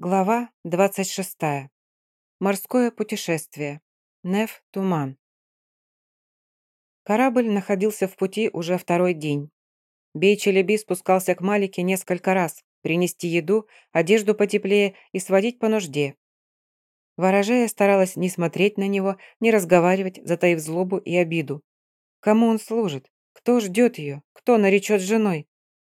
Глава 26. Морское путешествие. Неф Туман. Корабль находился в пути уже второй день. Бей Челеби спускался к Малике несколько раз, принести еду, одежду потеплее и сводить по нужде. Ворожея старалась не смотреть на него, не разговаривать, затаив злобу и обиду. Кому он служит? Кто ждет ее? Кто наречет женой?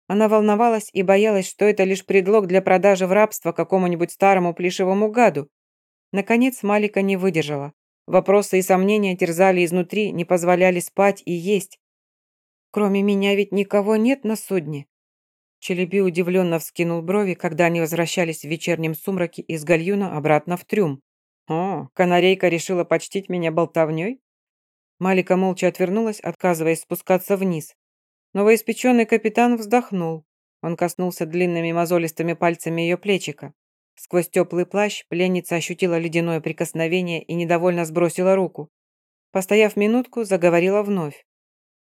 Она волновалась и боялась, что это лишь предлог для продажи в рабство какому-нибудь старому плешивому гаду. Наконец Малика не выдержала. Вопросы и сомнения терзали изнутри, не позволяли спать и есть. «Кроме меня ведь никого нет на судне?» Челеби удивленно вскинул брови, когда они возвращались в вечернем сумраке из гальюна обратно в трюм. «О, канарейка решила почтить меня болтовней?» Малика молча отвернулась, отказываясь спускаться вниз. Новоиспеченный капитан вздохнул. Он коснулся длинными мозолистыми пальцами ее плечика. Сквозь теплый плащ пленница ощутила ледяное прикосновение и недовольно сбросила руку. Постояв минутку, заговорила вновь.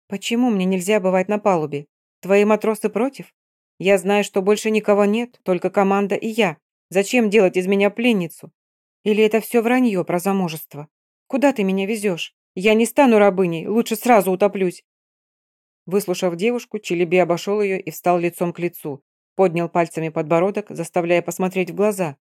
«Почему мне нельзя бывать на палубе? Твои матросы против? Я знаю, что больше никого нет, только команда и я. Зачем делать из меня пленницу? Или это все вранье про замужество? Куда ты меня везешь? Я не стану рабыней, лучше сразу утоплюсь. Выслушав девушку, Челеби обошел ее и встал лицом к лицу. Поднял пальцами подбородок, заставляя посмотреть в глаза.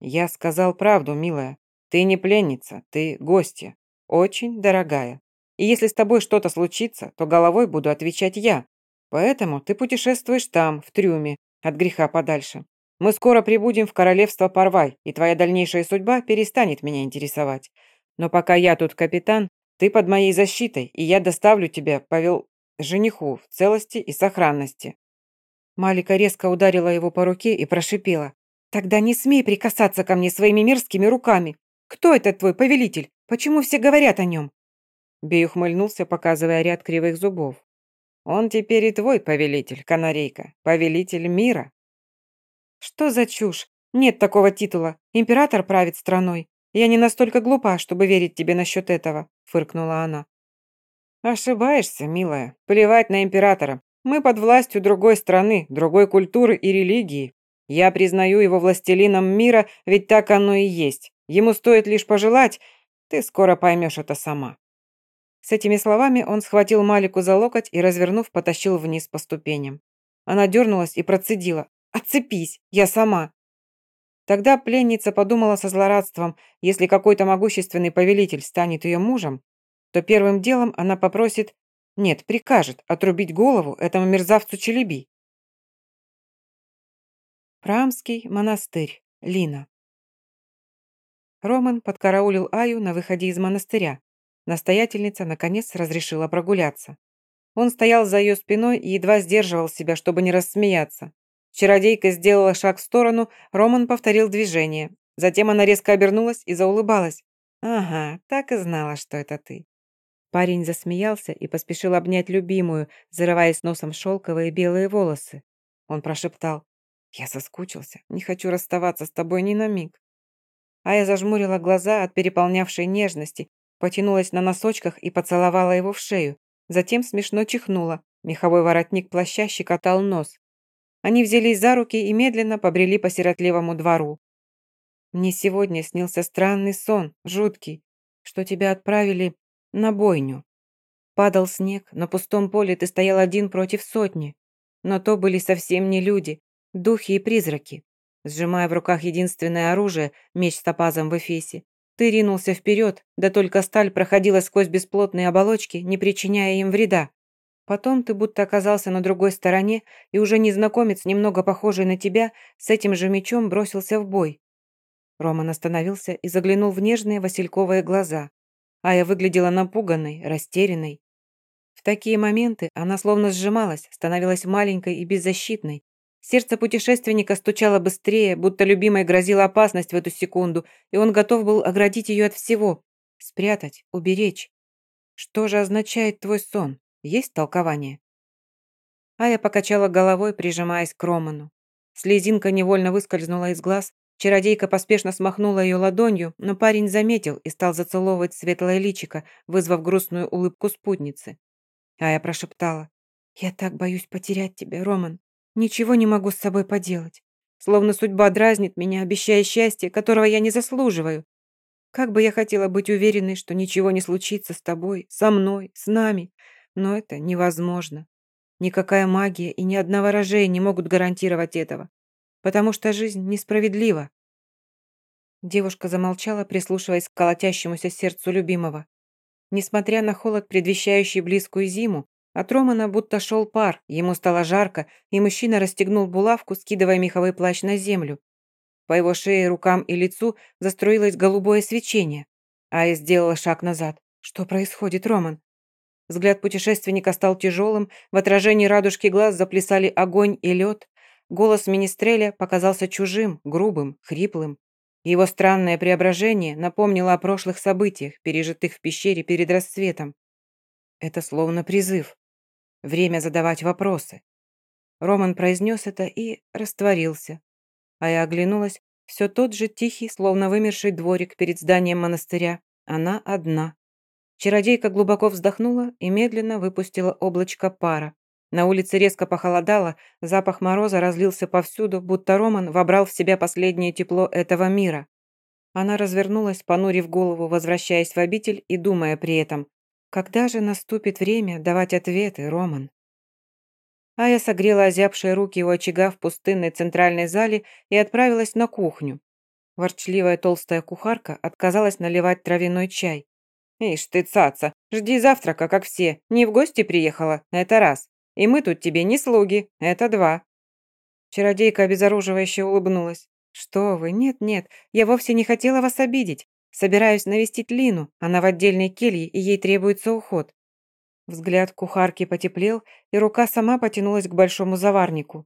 «Я сказал правду, милая. Ты не пленница, ты гостья. Очень дорогая. И если с тобой что-то случится, то головой буду отвечать я. Поэтому ты путешествуешь там, в трюме, от греха подальше. Мы скоро прибудем в королевство Парвай, и твоя дальнейшая судьба перестанет меня интересовать. Но пока я тут капитан, ты под моей защитой, и я доставлю тебя, повел жениху в целости и сохранности». Малика резко ударила его по руке и прошипела. «Тогда не смей прикасаться ко мне своими мерзкими руками. Кто этот твой повелитель? Почему все говорят о нем?» Бей ухмыльнулся, показывая ряд кривых зубов. «Он теперь и твой повелитель, канарейка, повелитель мира». «Что за чушь? Нет такого титула. Император правит страной. Я не настолько глупа, чтобы верить тебе насчет этого», фыркнула она. «Ошибаешься, милая. Плевать на императора. Мы под властью другой страны, другой культуры и религии. Я признаю его властелином мира, ведь так оно и есть. Ему стоит лишь пожелать. Ты скоро поймешь это сама». С этими словами он схватил Малику за локоть и, развернув, потащил вниз по ступеням. Она дернулась и процедила. «Отцепись, я сама». Тогда пленница подумала со злорадством, если какой-то могущественный повелитель станет ее мужем, то первым делом она попросит, нет, прикажет отрубить голову этому мерзавцу Челеби. Прамский монастырь. Лина. Роман подкараулил Аю на выходе из монастыря. Настоятельница, наконец, разрешила прогуляться. Он стоял за ее спиной и едва сдерживал себя, чтобы не рассмеяться. Чародейка сделала шаг в сторону, Роман повторил движение. Затем она резко обернулась и заулыбалась. «Ага, так и знала, что это ты. Парень засмеялся и поспешил обнять любимую, зарываясь носом в шелковые белые волосы. Он прошептал. «Я соскучился, не хочу расставаться с тобой ни на миг». А я зажмурила глаза от переполнявшей нежности, потянулась на носочках и поцеловала его в шею. Затем смешно чихнула. Меховой воротник плаща щекотал нос. Они взялись за руки и медленно побрели по сиротливому двору. Мне сегодня снился странный сон, жуткий, что тебя отправили на бойню. Падал снег, на пустом поле ты стоял один против сотни. Но то были совсем не люди, духи и призраки. Сжимая в руках единственное оружие, меч с топазом в эфесе, ты ринулся вперед, да только сталь проходила сквозь бесплотные оболочки, не причиняя им вреда. Потом ты будто оказался на другой стороне, и уже незнакомец, немного похожий на тебя, с этим же мечом бросился в бой. Роман остановился и заглянул в нежные васильковые глаза. Ая выглядела напуганной, растерянной. В такие моменты она словно сжималась, становилась маленькой и беззащитной. Сердце путешественника стучало быстрее, будто любимой грозила опасность в эту секунду, и он готов был оградить ее от всего. Спрятать, уберечь. Что же означает твой сон? Есть толкование? Ая покачала головой, прижимаясь к Роману. Слезинка невольно выскользнула из глаз, Чародейка поспешно смахнула ее ладонью, но парень заметил и стал зацеловывать светлое личико, вызвав грустную улыбку спутницы. А я прошептала. «Я так боюсь потерять тебя, Роман. Ничего не могу с собой поделать. словно судьба дразнит меня, обещая счастье, которого я не заслуживаю. Как бы я хотела быть уверенной, что ничего не случится с тобой, со мной, с нами, но это невозможно. Никакая магия и ни одна ворожея не могут гарантировать этого, потому что жизнь несправедлива. Девушка замолчала, прислушиваясь к колотящемуся сердцу любимого. Несмотря на холод, предвещающий близкую зиму, от Романа будто шел пар, ему стало жарко, и мужчина расстегнул булавку, скидывая меховой плащ на землю. По его шее, рукам и лицу застроилось голубое свечение. Ая сделала шаг назад. «Что происходит, Роман?» Взгляд путешественника стал тяжелым, в отражении радужки глаз заплясали огонь и лед. Голос Министреля показался чужим, грубым, хриплым. Его странное преображение напомнило о прошлых событиях, пережитых в пещере перед рассветом. Это словно призыв. Время задавать вопросы. Роман произнес это и растворился. А я оглянулась, все тот же тихий, словно вымерший дворик перед зданием монастыря. Она одна. Чародейка глубоко вздохнула и медленно выпустила облачко пара. На улице резко похолодало, запах мороза разлился повсюду, будто Роман вобрал в себя последнее тепло этого мира. Она развернулась, понурив голову, возвращаясь в обитель и думая при этом, «Когда же наступит время давать ответы, Роман?» Ая согрела озябшие руки у очага в пустынной центральной зале и отправилась на кухню. Ворчливая толстая кухарка отказалась наливать травяной чай. «Ишь ты, цаца, жди завтрака, как все. Не в гости приехала, это раз. И мы тут тебе не слуги, это два». Чародейка обезоруживающе улыбнулась. «Что вы, нет-нет, я вовсе не хотела вас обидеть. Собираюсь навестить Лину, она в отдельной келье, и ей требуется уход». Взгляд кухарки потеплел, и рука сама потянулась к большому заварнику.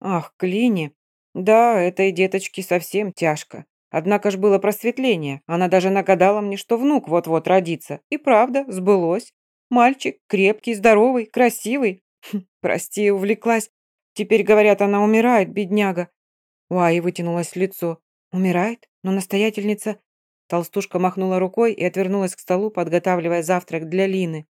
«Ах, к Лине! Да, этой деточке совсем тяжко. Однако ж было просветление. Она даже нагадала мне, что внук вот-вот родится. И правда, сбылось. Мальчик крепкий, здоровый, красивый. Прости, увлеклась. Теперь, говорят, она умирает, бедняга. У Аи вытянулось лицо. Умирает? Но настоятельница... Толстушка махнула рукой и отвернулась к столу, подготавливая завтрак для Лины.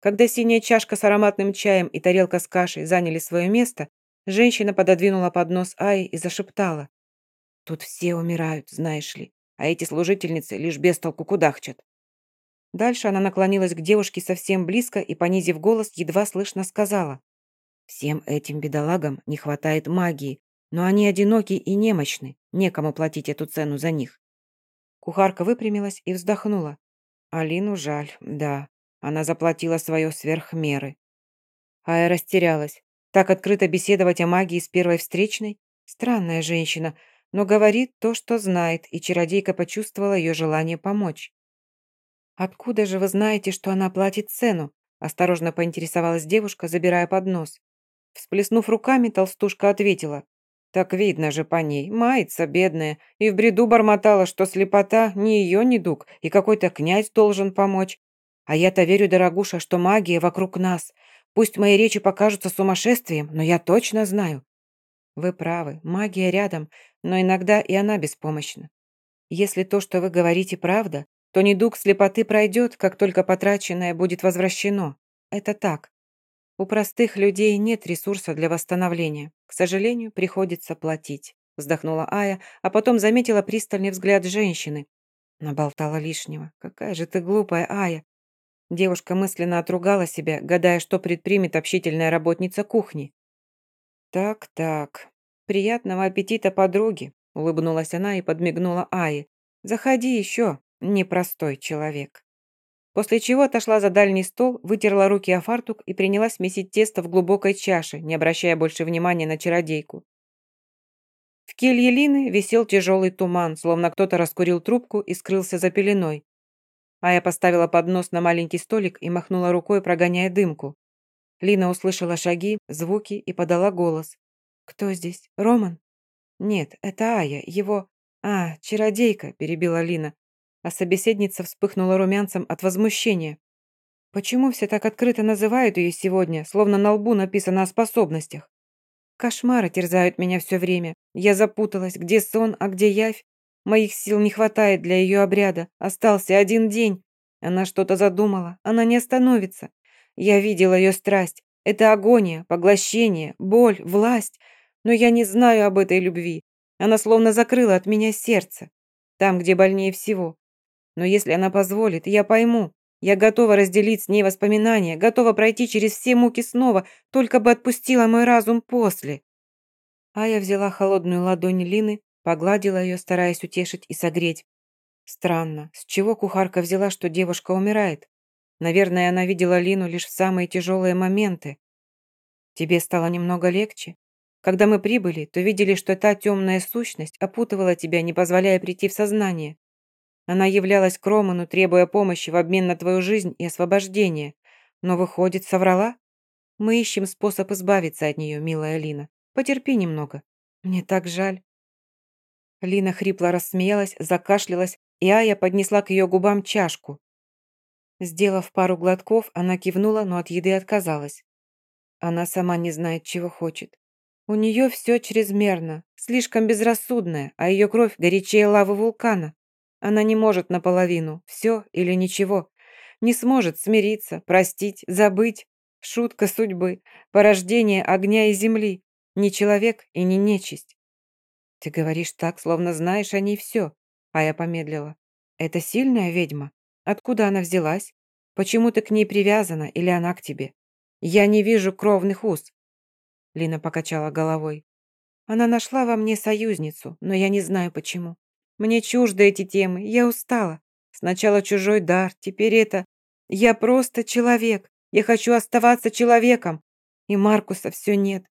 Когда синяя чашка с ароматным чаем и тарелка с кашей заняли свое место, женщина пододвинула поднос Аи и зашептала. Тут все умирают, знаешь ли, а эти служительницы лишь без толку кудахчат. Дальше она наклонилась к девушке совсем близко и, понизив голос, едва слышно сказала. «Всем этим бедолагам не хватает магии, но они одиноки и немощны, некому платить эту цену за них». Кухарка выпрямилась и вздохнула. Алину жаль, да, она заплатила свое сверх меры. Ая растерялась. Так открыто беседовать о магии с первой встречной? Странная женщина, но говорит то, что знает, и чародейка почувствовала ее желание помочь. «Откуда же вы знаете, что она платит цену?» осторожно поинтересовалась девушка, забирая поднос. Всплеснув руками, толстушка ответила. «Так видно же по ней, мается бедная, и в бреду бормотала, что слепота не ее недуг, и какой-то князь должен помочь. А я-то верю, дорогуша, что магия вокруг нас. Пусть мои речи покажутся сумасшествием, но я точно знаю. Вы правы, магия рядом, но иногда и она беспомощна. Если то, что вы говорите, правда, то недуг слепоты пройдет, как только потраченное будет возвращено. Это так. У простых людей нет ресурса для восстановления. К сожалению, приходится платить. Вздохнула Ая, а потом заметила пристальный взгляд женщины. Наболтала лишнего. Какая же ты глупая, Ая. Девушка мысленно отругала себя, гадая, что предпримет общительная работница кухни. «Так-так, приятного аппетита, подруги!» улыбнулась она и подмигнула Ае. «Заходи еще, непростой человек». После чего отошла за дальний стол, вытерла руки о фартук и принялась месить тесто в глубокой чаше, не обращая больше внимания на чародейку. В келье Лины висел тяжелый туман, словно кто-то раскурил трубку и скрылся за пеленой. Ая поставила поднос на маленький столик и махнула рукой, прогоняя дымку. Лина услышала шаги, звуки и подала голос. «Кто здесь? Роман?» «Нет, это Ая, его...» «А, чародейка», – перебила Лина. А собеседница вспыхнула румянцем от возмущения. «Почему все так открыто называют ее сегодня, словно на лбу написано о способностях? Кошмары терзают меня все время. Я запуталась, где сон, а где явь. Моих сил не хватает для ее обряда. Остался один день. Она что-то задумала. Она не остановится. Я видела ее страсть. Это агония, поглощение, боль, власть. но я не знаю об этой любви. Она словно закрыла от меня сердце, там, где больнее всего. Но если она позволит, я пойму. Я готова разделить с ней воспоминания, готова пройти через все муки снова, только бы отпустила мой разум после. А я взяла холодную ладонь Лины, погладила ее, стараясь утешить и согреть. Странно, с чего кухарка взяла, что девушка умирает? Наверное, она видела Лину лишь в самые тяжелые моменты. Тебе стало немного легче? Когда мы прибыли, то видели, что та темная сущность опутывала тебя, не позволяя прийти в сознание. Она являлась к Роману, требуя помощи в обмен на твою жизнь и освобождение. Но, выходит, соврала? Мы ищем способ избавиться от нее, милая Лина. Потерпи немного. Мне так жаль». Лина хрипло рассмеялась, закашлялась, и Ая поднесла к ее губам чашку. Сделав пару глотков, она кивнула, но от еды отказалась. Она сама не знает, чего хочет. У нее все чрезмерно, слишком безрассудное, а ее кровь горячее лавы вулкана. Она не может наполовину, все или ничего. Не сможет смириться, простить, забыть. Шутка судьбы, порождение огня и земли. Не человек и не нечисть. Ты говоришь так, словно знаешь о ней все. А я помедлила. Это сильная ведьма? Откуда она взялась? Почему ты к ней привязана или она к тебе? Я не вижу кровных уз. Лина покачала головой. Она нашла во мне союзницу, но я не знаю почему. Мне чужды эти темы, я устала. Сначала чужой дар, теперь это... Я просто человек. Я хочу оставаться человеком. И Маркуса все нет.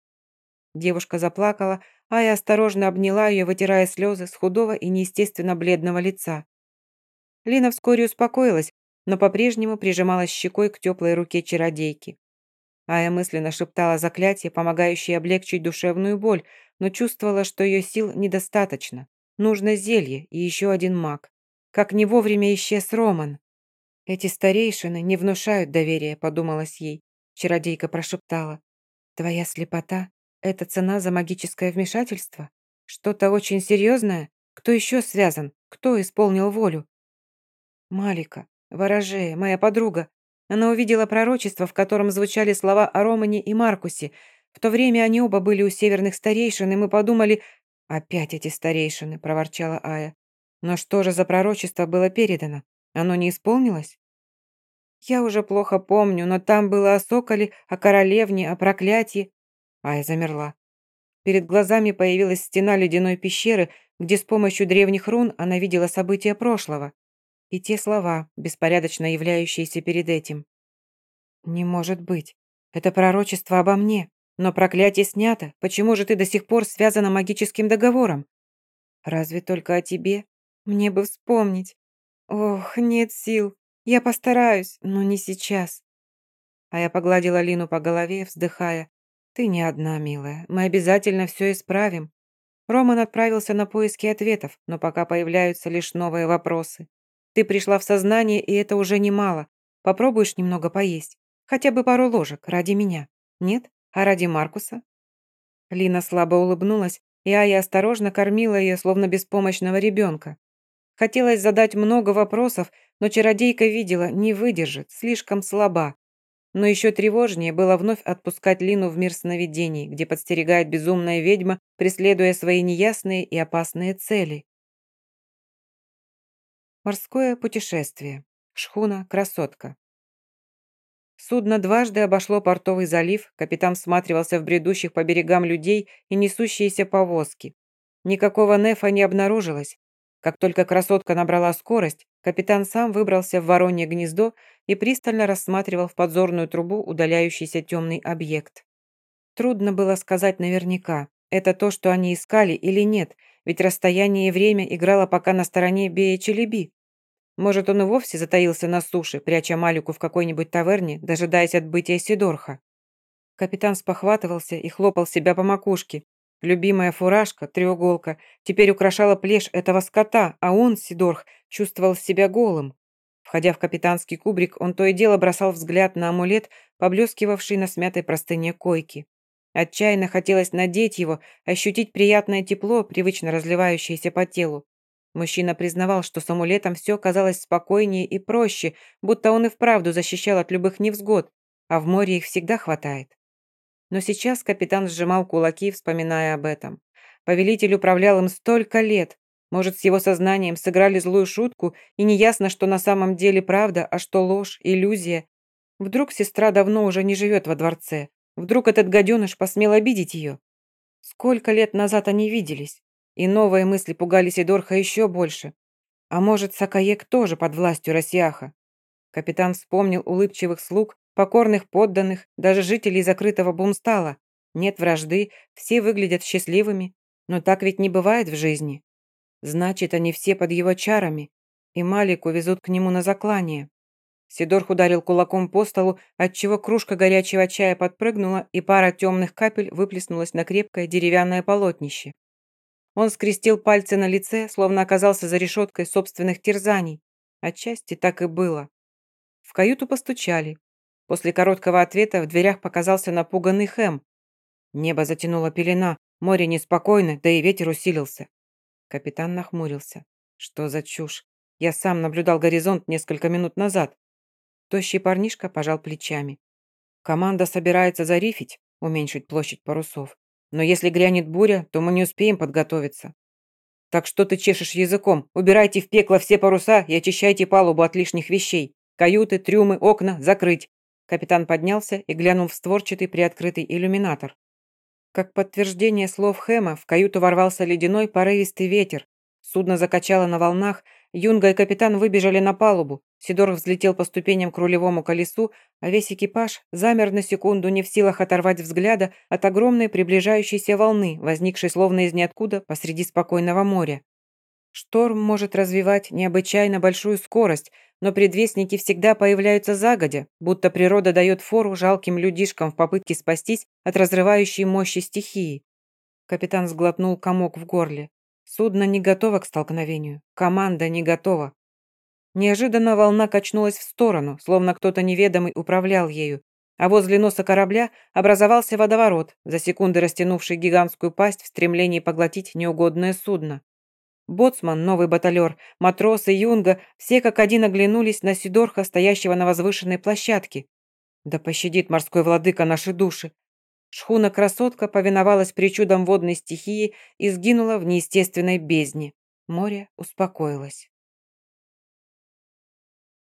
Девушка заплакала, а я осторожно обняла ее, вытирая слезы с худого и неестественно бледного лица. Лина вскоре успокоилась, но по-прежнему прижималась щекой к теплой руке чародейки. Ая мысленно шептала заклятие, помогающее облегчить душевную боль, но чувствовала, что ее сил недостаточно. Нужно зелье и еще один маг. Как не вовремя исчез Роман. Эти старейшины не внушают доверия, подумалось ей. Чародейка прошептала. Твоя слепота это цена за магическое вмешательство? Что-то очень серьезное? Кто еще связан? Кто исполнил волю? Малика, ворожея, моя подруга. Она увидела пророчество, в котором звучали слова о Романе и Маркусе. В то время они оба были у северных старейшин, и мы подумали... «Опять эти старейшины», — проворчала Ая. «Но что же за пророчество было передано? Оно не исполнилось?» «Я уже плохо помню, но там было о соколе, о королевне, о проклятии. Ая замерла. Перед глазами появилась стена ледяной пещеры, где с помощью древних рун она видела события прошлого. И те слова, беспорядочно являющиеся перед этим. «Не может быть. Это пророчество обо мне. Но проклятие снято. Почему же ты до сих пор связана магическим договором? Разве только о тебе? Мне бы вспомнить. Ох, нет сил. Я постараюсь, но не сейчас». А я погладила Лину по голове, вздыхая. «Ты не одна, милая. Мы обязательно все исправим». Роман отправился на поиски ответов, но пока появляются лишь новые вопросы. Ты пришла в сознание, и это уже немало. Попробуешь немного поесть? Хотя бы пару ложек, ради меня. Нет? А ради Маркуса?» Лина слабо улыбнулась, и Ая осторожно кормила ее, словно беспомощного ребенка. Хотелось задать много вопросов, но чародейка видела, не выдержит, слишком слаба. Но еще тревожнее было вновь отпускать Лину в мир сновидений, где подстерегает безумная ведьма, преследуя свои неясные и опасные цели. Морское путешествие. Шхуна «Красотка». Судно дважды обошло портовый залив, капитан всматривался в бредущих по берегам людей и несущиеся повозки. Никакого нефа не обнаружилось, как только красотка набрала скорость, капитан сам выбрался в воронье гнездо и пристально рассматривал в подзорную трубу удаляющийся темный объект. Трудно было сказать наверняка, это то, что они искали или нет, ведь расстояние и время играло пока на стороне Бея Челеби. Может, он и вовсе затаился на суше, пряча Малику в какой-нибудь таверне, дожидаясь отбытия Сидорха. Капитан спохватывался и хлопал себя по макушке, Любимая фуражка, треуголка, теперь украшала плешь этого скота, а он, Сидорх, чувствовал себя голым. Входя в капитанский кубрик, он то и дело бросал взгляд на амулет, поблескивавший на смятой простыне койки. Отчаянно хотелось надеть его, ощутить приятное тепло, привычно разливающееся по телу. Мужчина признавал, что с амулетом все казалось спокойнее и проще, будто он и вправду защищал от любых невзгод, а в море их всегда хватает. Но сейчас капитан сжимал кулаки, вспоминая об этом. Повелитель управлял им столько лет. Может, с его сознанием сыграли злую шутку, и неясно, что на самом деле правда, а что ложь, иллюзия. Вдруг сестра давно уже не живет во дворце. Вдруг этот гаденыш посмел обидеть ее. Сколько лет назад они виделись? И новые мысли пугали Сидорха еще больше. А может, Сакаек тоже под властью Росиаха? Капитан вспомнил улыбчивых слуг, покорных подданных, даже жителей закрытого бумстала. Нет вражды, все выглядят счастливыми. Но так ведь не бывает в жизни. Значит, они все под его чарами, и Малику везут к нему на заклание. Сидорх ударил кулаком по столу, отчего кружка горячего чая подпрыгнула, и пара темных капель выплеснулась на крепкое деревянное полотнище. Он скрестил пальцы на лице, словно оказался за решеткой собственных терзаний. Отчасти так и было. В каюту постучали. После короткого ответа в дверях показался напуганный Хэм. Небо затянуло пелена, море неспокойно, да и ветер усилился. Капитан нахмурился. Что за чушь? Я сам наблюдал горизонт несколько минут назад. Тощий парнишка пожал плечами. Команда собирается зарифить, уменьшить площадь парусов. Но если грянет буря, то мы не успеем подготовиться. Так что ты чешешь языком? Убирайте в пекло все паруса и очищайте палубу от лишних вещей. Каюты, трюмы, окна закрыть. Капитан поднялся и глянул в створчатый приоткрытый иллюминатор. Как подтверждение слов Хэма, в каюту ворвался ледяной порывистый ветер. Судно закачало на волнах, Юнга и капитан выбежали на палубу. Сидор взлетел по ступеням к рулевому колесу, а весь экипаж замер на секунду, не в силах оторвать взгляда от огромной приближающейся волны, возникшей словно из ниоткуда посреди спокойного моря. Шторм может развивать необычайно большую скорость, но предвестники всегда появляются загодя, будто природа дает фору жалким людишкам в попытке спастись от разрывающей мощи стихии. Капитан сглотнул комок в горле. Судно не готово к столкновению. Команда не готова. Неожиданно волна качнулась в сторону, словно кто-то неведомый управлял ею, а возле носа корабля образовался водоворот, за секунды растянувший гигантскую пасть в стремлении поглотить неугодное судно. Боцман, новый баталер, матросы, юнга, все как один оглянулись на Сидорха, стоящего на возвышенной площадке. Да пощадит морской владыка наши души. Шхуна-красотка повиновалась причудам водной стихии и сгинула в неестественной бездне. Море успокоилось.